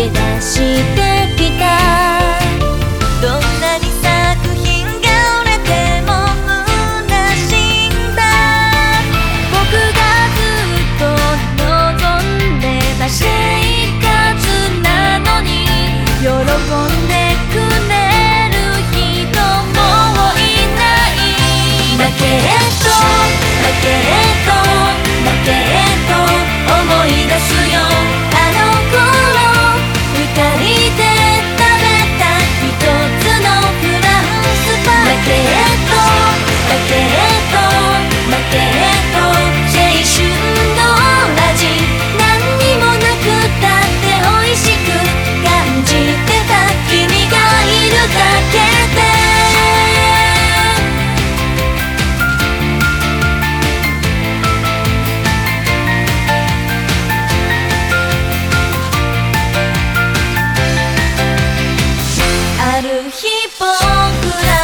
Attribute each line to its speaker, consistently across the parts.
Speaker 1: け出してきたどんなに作品が折れても虚しいんだ僕がずっと望んでた生活なのに喜んでくれるどだけれど。僕ら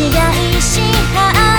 Speaker 1: 違いしか